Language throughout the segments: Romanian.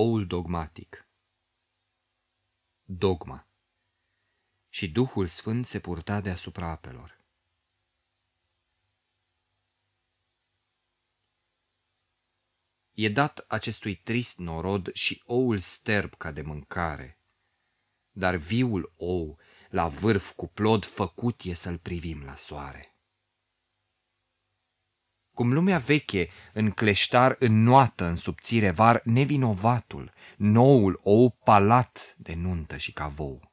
oul dogmatic Dogma Și Duhul Sfânt se purta deasupra apelor. E dat acestui trist norod și oul sterb ca de mâncare, dar viul ou, la vârf cu plod făcut e să-l privim la soare. Cum lumea veche, în cleștar înnoată în subțire var, nevinovatul, noul ou palat de nuntă și cavou.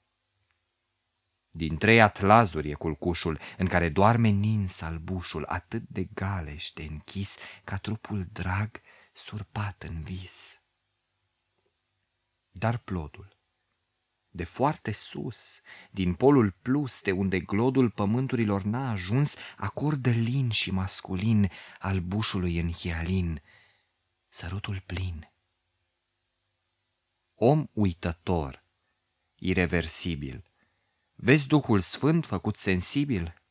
Din trei atlazuri e culcușul, în care doarme nins albușul, atât de galeș de închis, ca trupul drag surpat în vis. Dar plodul, de foarte sus, din polul plus, de unde glodul pământurilor n-a ajuns, acordă lin și masculin al bușului în hialin, sărutul plin. Om uitător, irreversibil, vezi Duhul Sfânt făcut sensibil?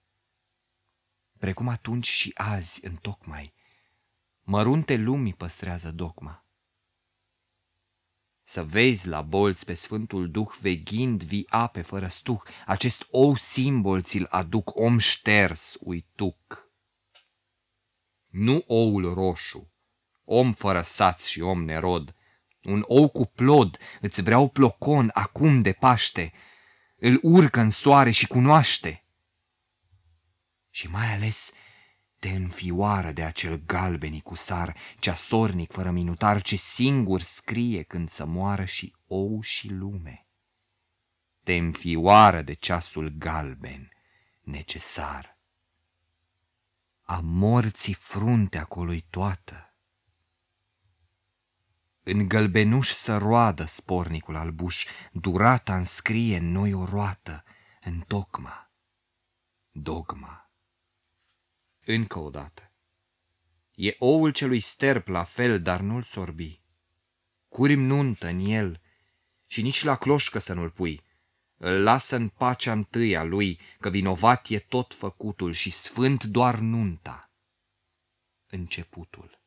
Precum atunci și azi, în tocmai, mărunte lumii păstrează dogma să vezi la bolți pe Sfântul Duh veghind vii ape fără stuh, acest ou simbol ți-l aduc om șters uituc. Nu oul roșu, om fără saț și om nerod, un ou cu plod, îți vreau plocon acum de Paște, îl urcă în soare și cunoaște. Și mai ales te înfioară de acel galbeni cu sar, ceasornic fără minutar, ce singur scrie când să moară și ou și lume. Te înfioară de ceasul galben, necesar. A morții frunte acolo toată. În gălbenuș să roadă spornicul albuș, durata înscrie în noi o roată, în tocma, dogma. Încă o dată. E oul celui sterp la fel, dar nu-l sorbi. Curim nuntă în el și nici la cloșcă să nu-l pui. Îl lasă în pacea întâia lui, că vinovat e tot făcutul și sfânt doar nunta. Începutul.